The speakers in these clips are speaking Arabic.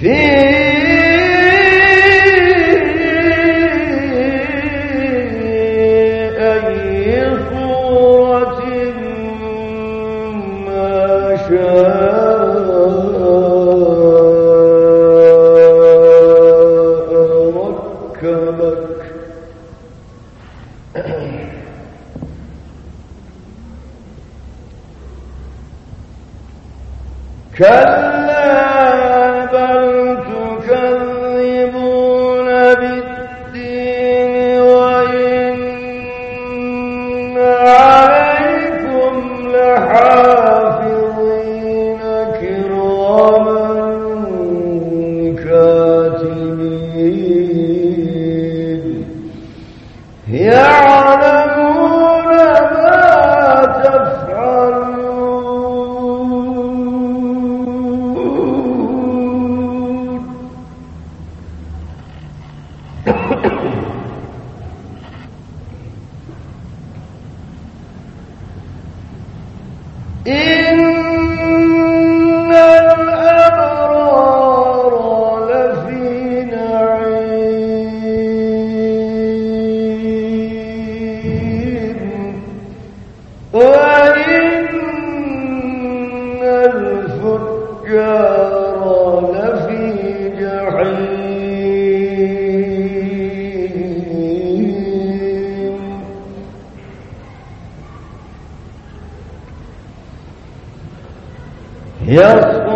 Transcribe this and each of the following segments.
كلا. Oh. Yes.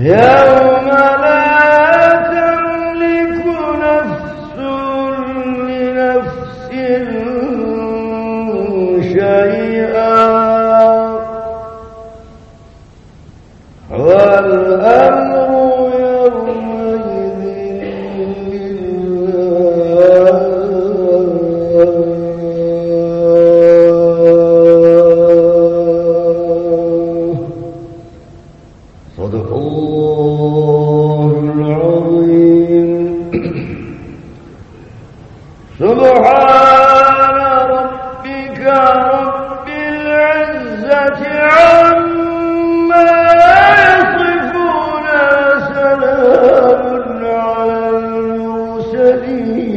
يوم لا صدق الله العظيم. سبحان ربك رب العزة عما يصفون سلام على المرسلين.